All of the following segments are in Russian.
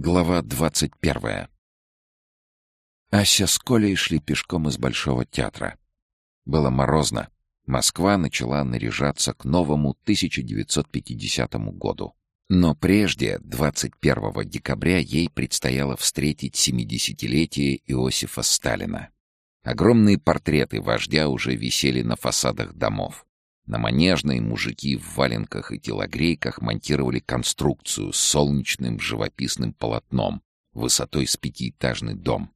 Глава двадцать первая. Ася с Колей шли пешком из Большого театра. Было морозно. Москва начала наряжаться к новому 1950 году. Но прежде, 21 декабря, ей предстояло встретить 70-летие Иосифа Сталина. Огромные портреты вождя уже висели на фасадах домов. На Манежной мужики в валенках и телогрейках монтировали конструкцию с солнечным живописным полотном высотой с пятиэтажный дом.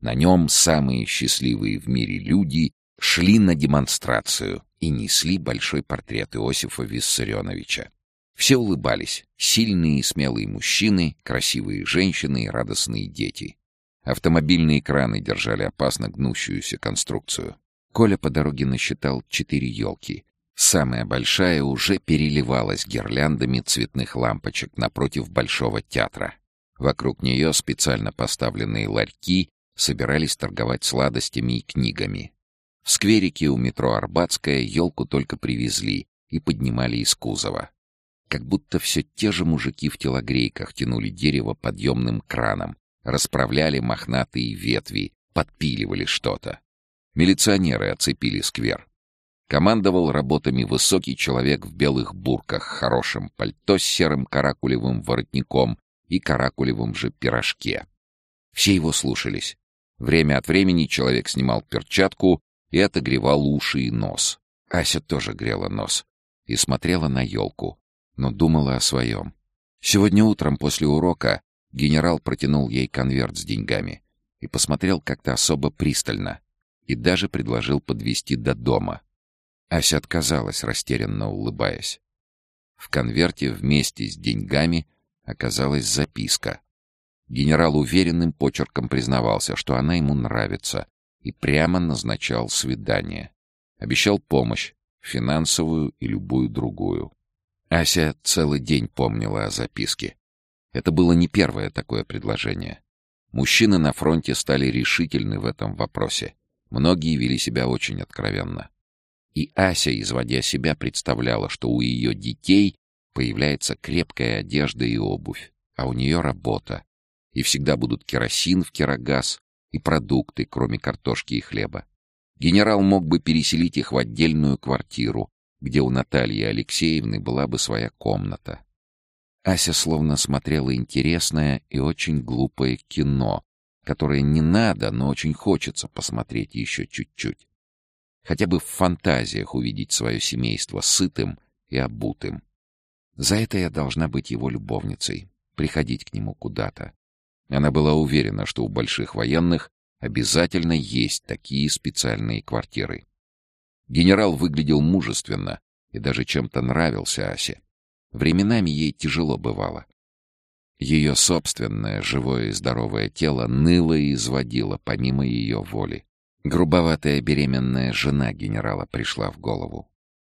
На нем самые счастливые в мире люди шли на демонстрацию и несли большой портрет Иосифа Виссарионовича. Все улыбались. Сильные и смелые мужчины, красивые женщины и радостные дети. Автомобильные краны держали опасно гнущуюся конструкцию. Коля по дороге насчитал четыре елки, Самая большая уже переливалась гирляндами цветных лампочек напротив Большого театра. Вокруг нее специально поставленные ларьки собирались торговать сладостями и книгами. В скверике у метро Арбатская елку только привезли и поднимали из кузова. Как будто все те же мужики в телогрейках тянули дерево подъемным краном, расправляли мохнатые ветви, подпиливали что-то. Милиционеры оцепили сквер. Командовал работами высокий человек в белых бурках, хорошем пальто с серым каракулевым воротником и каракулевом же пирожке. Все его слушались. Время от времени человек снимал перчатку и отогревал уши и нос. Ася тоже грела нос и смотрела на елку, но думала о своем. Сегодня утром после урока генерал протянул ей конверт с деньгами и посмотрел как-то особо пристально и даже предложил подвести до дома. Ася отказалась, растерянно улыбаясь. В конверте вместе с деньгами оказалась записка. Генерал уверенным почерком признавался, что она ему нравится, и прямо назначал свидание. Обещал помощь, финансовую и любую другую. Ася целый день помнила о записке. Это было не первое такое предложение. Мужчины на фронте стали решительны в этом вопросе. Многие вели себя очень откровенно. И Ася, изводя себя, представляла, что у ее детей появляется крепкая одежда и обувь, а у нее работа. И всегда будут керосин в керогаз и продукты, кроме картошки и хлеба. Генерал мог бы переселить их в отдельную квартиру, где у Натальи Алексеевны была бы своя комната. Ася словно смотрела интересное и очень глупое кино, которое не надо, но очень хочется посмотреть еще чуть-чуть хотя бы в фантазиях увидеть свое семейство сытым и обутым. За это я должна быть его любовницей, приходить к нему куда-то. Она была уверена, что у больших военных обязательно есть такие специальные квартиры. Генерал выглядел мужественно и даже чем-то нравился Асе. Временами ей тяжело бывало. Ее собственное живое и здоровое тело ныло и изводило помимо ее воли. Грубоватая беременная жена генерала пришла в голову.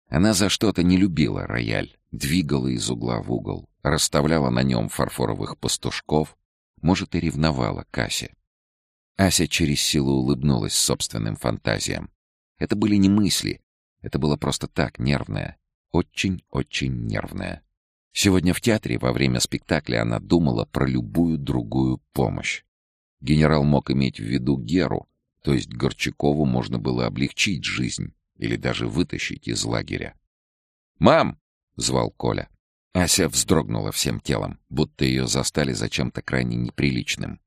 Она за что-то не любила рояль, двигала из угла в угол, расставляла на нем фарфоровых пастушков, может, и ревновала Кассе. Ася через силу улыбнулась собственным фантазиям. Это были не мысли, это было просто так, нервное. Очень-очень нервное. Сегодня в театре во время спектакля она думала про любую другую помощь. Генерал мог иметь в виду Геру, то есть Горчакову можно было облегчить жизнь или даже вытащить из лагеря. «Мам!» — звал Коля. Ася вздрогнула всем телом, будто ее застали за чем-то крайне неприличным.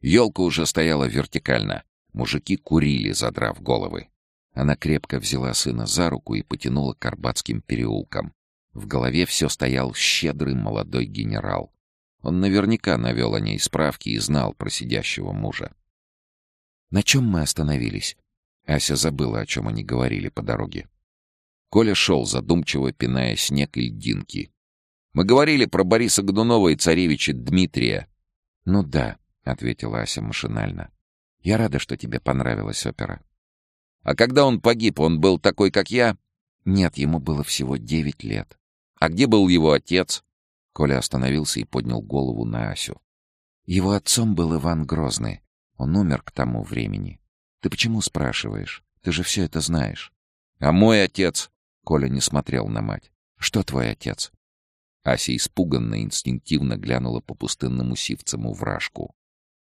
Елка уже стояла вертикально. Мужики курили, задрав головы. Она крепко взяла сына за руку и потянула к Арбатским переулкам. В голове все стоял щедрый молодой генерал. Он наверняка навел о ней справки и знал про сидящего мужа. На чем мы остановились? Ася забыла, о чем они говорили по дороге. Коля шел, задумчиво пиная снег и льдинки. «Мы говорили про Бориса Годунова и царевича Дмитрия». «Ну да», — ответила Ася машинально. «Я рада, что тебе понравилась опера». «А когда он погиб, он был такой, как я?» «Нет, ему было всего девять лет». «А где был его отец?» Коля остановился и поднял голову на Асю. Его отцом был Иван Грозный, он умер к тому времени. Ты почему спрашиваешь? Ты же все это знаешь. А мой отец? Коля не смотрел на мать. Что твой отец? Ася испуганно, инстинктивно глянула по пустынному сивцему вражку.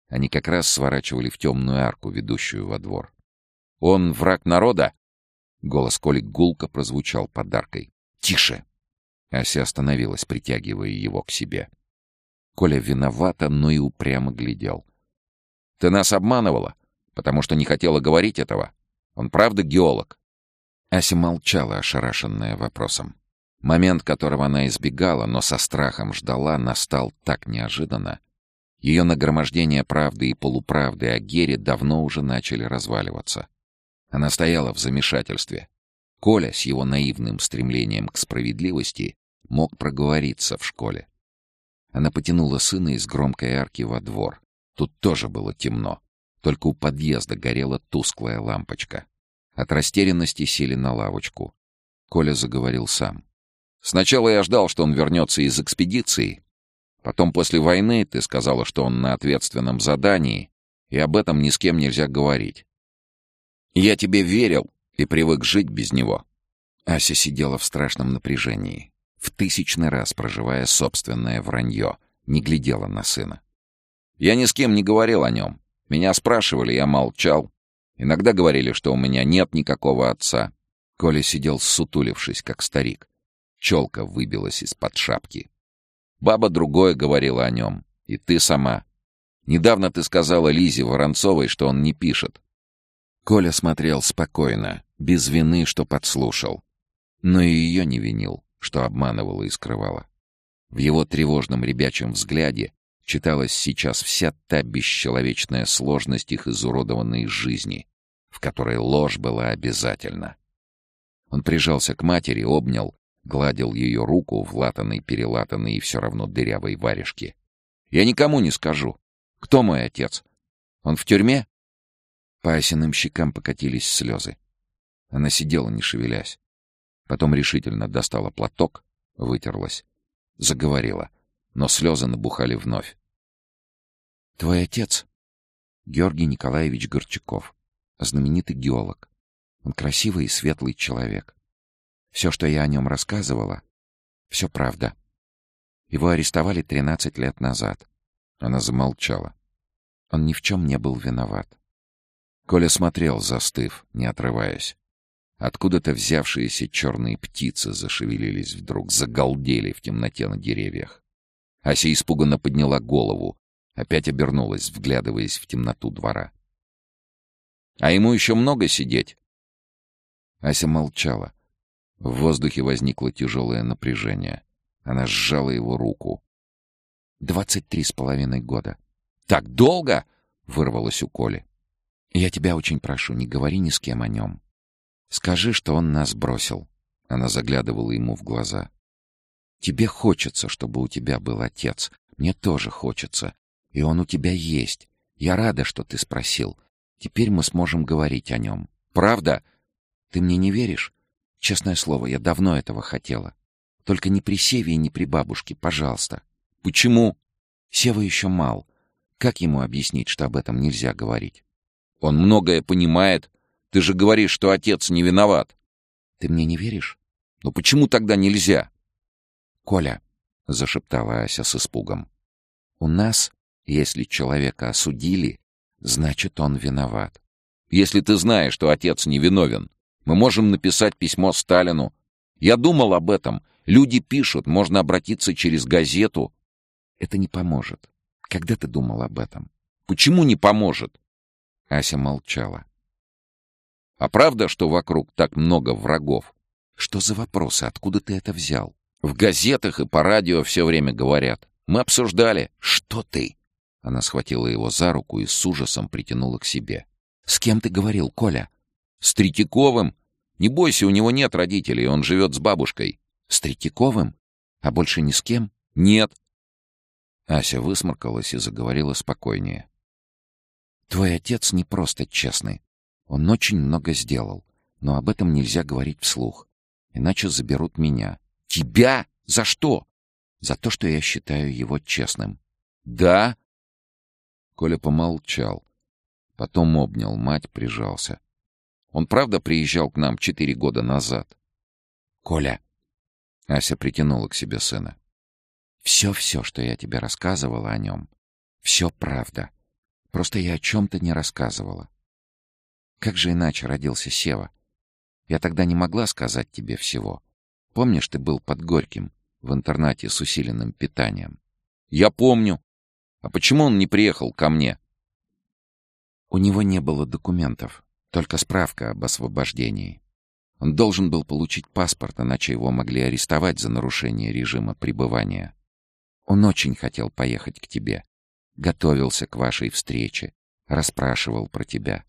Они как раз сворачивали в темную арку, ведущую во двор. «Он враг народа?» Голос Коли гулко прозвучал подаркой. «Тише!» Ася остановилась, притягивая его к себе. Коля виновата, но и упрямо глядел. «Ты нас обманывала, потому что не хотела говорить этого. Он правда геолог?» Ася молчала, ошарашенная вопросом. Момент, которого она избегала, но со страхом ждала, настал так неожиданно. Ее нагромождение правды и полуправды о Гере давно уже начали разваливаться. Она стояла в замешательстве. Коля с его наивным стремлением к справедливости мог проговориться в школе. Она потянула сына из громкой арки во двор. Тут тоже было темно. Только у подъезда горела тусклая лампочка. От растерянности сели на лавочку. Коля заговорил сам. Сначала я ждал, что он вернется из экспедиции. Потом после войны ты сказала, что он на ответственном задании, и об этом ни с кем нельзя говорить. Я тебе верил и привык жить без него. Ася сидела в страшном напряжении, в тысячный раз проживая собственное вранье, не глядела на сына. Я ни с кем не говорил о нем. Меня спрашивали, я молчал. Иногда говорили, что у меня нет никакого отца. Коля сидел сутулившись, как старик. Челка выбилась из-под шапки. Баба другое говорила о нем. И ты сама. Недавно ты сказала Лизе Воронцовой, что он не пишет. Коля смотрел спокойно, без вины, что подслушал. Но и ее не винил, что обманывала и скрывала. В его тревожном ребячем взгляде читалась сейчас вся та бесчеловечная сложность их изуродованной жизни, в которой ложь была обязательна. Он прижался к матери, обнял Гладил ее руку в латаной, перелатанной и все равно дырявой варежке. «Я никому не скажу. Кто мой отец? Он в тюрьме?» По осиным щекам покатились слезы. Она сидела, не шевелясь. Потом решительно достала платок, вытерлась. Заговорила, но слезы набухали вновь. «Твой отец — Георгий Николаевич Горчаков, знаменитый геолог. Он красивый и светлый человек. Все, что я о нем рассказывала, все правда. Его арестовали 13 лет назад. Она замолчала. Он ни в чем не был виноват. Коля смотрел, застыв, не отрываясь. Откуда-то взявшиеся черные птицы зашевелились вдруг, загалдели в темноте на деревьях. Ася испуганно подняла голову, опять обернулась, вглядываясь в темноту двора. «А ему еще много сидеть?» Ася молчала. В воздухе возникло тяжелое напряжение. Она сжала его руку. «Двадцать три с половиной года». «Так долго?» — вырвалось у Коли. «Я тебя очень прошу, не говори ни с кем о нем. Скажи, что он нас бросил». Она заглядывала ему в глаза. «Тебе хочется, чтобы у тебя был отец. Мне тоже хочется. И он у тебя есть. Я рада, что ты спросил. Теперь мы сможем говорить о нем. Правда? Ты мне не веришь? Честное слово, я давно этого хотела. Только не при Севе и не при бабушке, пожалуйста. Почему? Сева еще мал. Как ему объяснить, что об этом нельзя говорить? Он многое понимает. Ты же говоришь, что отец не виноват. Ты мне не веришь? Но почему тогда нельзя? Коля, — зашептала Ася с испугом, — у нас, если человека осудили, значит, он виноват. Если ты знаешь, что отец не виновен, мы можем написать письмо Сталину. Я думал об этом. Люди пишут, можно обратиться через газету. Это не поможет. Когда ты думал об этом? Почему не поможет? Ася молчала. А правда, что вокруг так много врагов? Что за вопросы? Откуда ты это взял? В газетах и по радио все время говорят. Мы обсуждали. Что ты? Она схватила его за руку и с ужасом притянула к себе. «С кем ты говорил, Коля?» «С Третьяковым. Не бойся, у него нет родителей, он живет с бабушкой. С Третьяковым? А больше ни с кем? Нет. Ася высморкалась и заговорила спокойнее. Твой отец не просто честный. Он очень много сделал, но об этом нельзя говорить вслух. Иначе заберут меня. Тебя? За что? За то, что я считаю его честным. Да? Коля помолчал. Потом обнял мать, прижался. Он правда приезжал к нам четыре года назад? Коля. Ася притянула к себе сына. Все-все, что я тебе рассказывала о нем, все правда. Просто я о чем-то не рассказывала. Как же иначе родился Сева? Я тогда не могла сказать тебе всего. Помнишь, ты был под Горьким, в интернате с усиленным питанием? Я помню. А почему он не приехал ко мне? У него не было документов, только справка об освобождении. Он должен был получить паспорт, иначе его могли арестовать за нарушение режима пребывания. Он очень хотел поехать к тебе. Готовился к вашей встрече. Расспрашивал про тебя.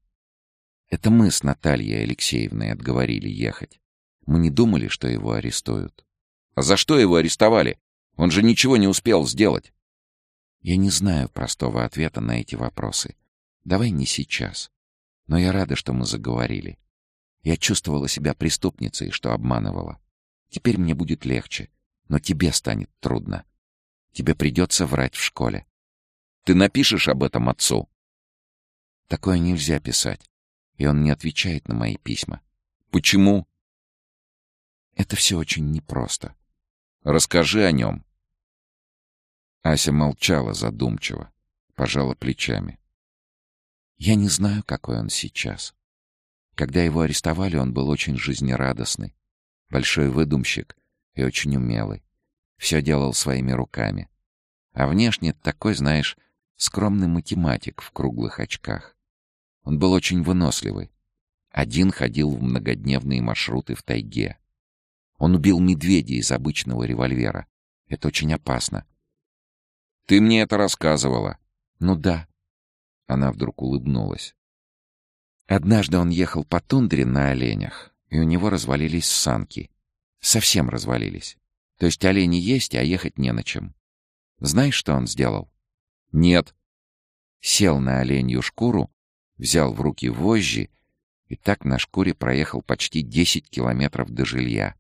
Это мы с Натальей Алексеевной отговорили ехать. Мы не думали, что его арестуют. А за что его арестовали? Он же ничего не успел сделать. Я не знаю простого ответа на эти вопросы. Давай не сейчас. Но я рада, что мы заговорили. Я чувствовала себя преступницей, что обманывала. Теперь мне будет легче, но тебе станет трудно. Тебе придется врать в школе. Ты напишешь об этом отцу? Такое нельзя писать, и он не отвечает на мои письма. Почему? Это все очень непросто. Расскажи о нем. Ася молчала задумчиво, пожала плечами. Я не знаю, какой он сейчас. Когда его арестовали, он был очень жизнерадостный, большой выдумщик и очень умелый. Все делал своими руками. А внешне такой, знаешь, скромный математик в круглых очках. Он был очень выносливый. Один ходил в многодневные маршруты в тайге. Он убил медведя из обычного револьвера. Это очень опасно. «Ты мне это рассказывала». «Ну да». Она вдруг улыбнулась. Однажды он ехал по тундре на оленях, и у него развалились санки. Совсем развалились. То есть олени есть, а ехать не на чем. Знаешь, что он сделал? Нет. Сел на оленью шкуру, взял в руки вожжи и так на шкуре проехал почти 10 километров до жилья.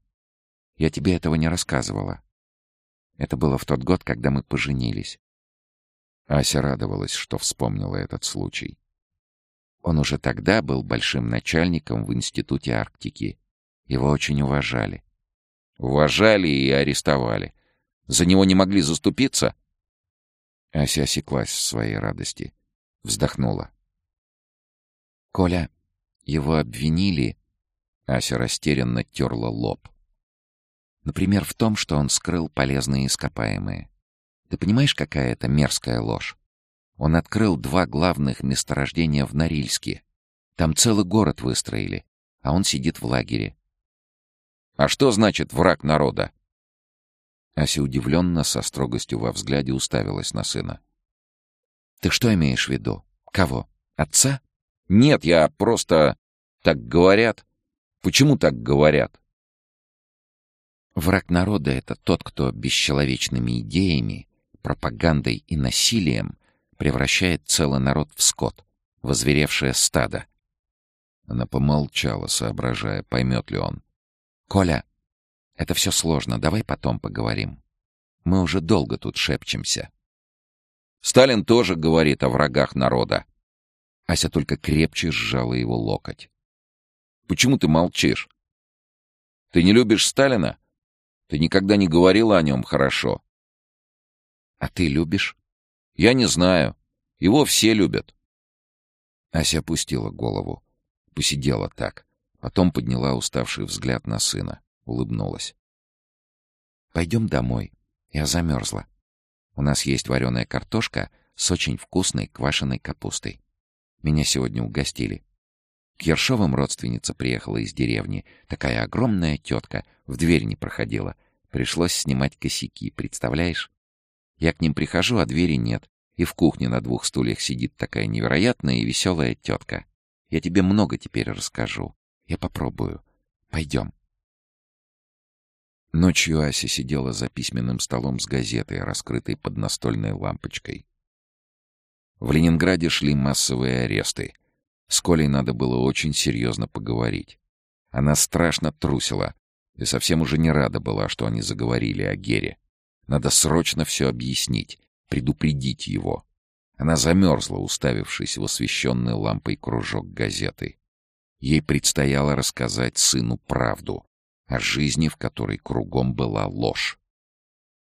Я тебе этого не рассказывала. Это было в тот год, когда мы поженились. Ася радовалась, что вспомнила этот случай. Он уже тогда был большим начальником в Институте Арктики. Его очень уважали. Уважали и арестовали. За него не могли заступиться? Ася осеклась в своей радости. Вздохнула. «Коля, его обвинили...» Ася растерянно терла лоб. «Например, в том, что он скрыл полезные ископаемые. Ты понимаешь, какая это мерзкая ложь? Он открыл два главных месторождения в Норильске. Там целый город выстроили, а он сидит в лагере. А что значит враг народа? Ася удивленно, со строгостью во взгляде уставилась на сына. «Ты что имеешь в виду? Кого? Отца?» «Нет, я просто... Так говорят. Почему так говорят?» Враг народа — это тот, кто бесчеловечными идеями, пропагандой и насилием превращает целый народ в скот, возверевшее стадо. Она помолчала, соображая, поймет ли он. «Коля, это все сложно, давай потом поговорим. Мы уже долго тут шепчемся». «Сталин тоже говорит о врагах народа». Ася только крепче сжала его локоть. «Почему ты молчишь? Ты не любишь Сталина? Ты никогда не говорила о нем хорошо». «А ты любишь?» Я не знаю. Его все любят. Ася опустила голову. Посидела так. Потом подняла уставший взгляд на сына. Улыбнулась. «Пойдем домой. Я замерзла. У нас есть вареная картошка с очень вкусной квашеной капустой. Меня сегодня угостили. К Ершовым родственница приехала из деревни. Такая огромная тетка. В дверь не проходила. Пришлось снимать косяки, представляешь? Я к ним прихожу, а двери нет. И в кухне на двух стульях сидит такая невероятная и веселая тетка. Я тебе много теперь расскажу. Я попробую. Пойдем. Ночью Ася сидела за письменным столом с газетой, раскрытой под настольной лампочкой. В Ленинграде шли массовые аресты. С Колей надо было очень серьезно поговорить. Она страшно трусила и совсем уже не рада была, что они заговорили о Гере. Надо срочно все объяснить, предупредить его. Она замерзла, уставившись в освещенный лампой кружок газеты. Ей предстояло рассказать сыну правду о жизни, в которой кругом была ложь.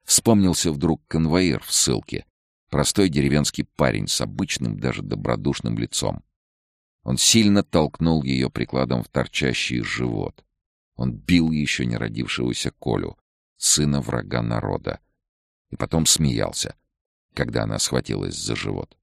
Вспомнился вдруг конвоир в ссылке. Простой деревенский парень с обычным, даже добродушным лицом. Он сильно толкнул ее прикладом в торчащий живот. Он бил еще не родившегося Колю, сына врага народа. И потом смеялся, когда она схватилась за живот.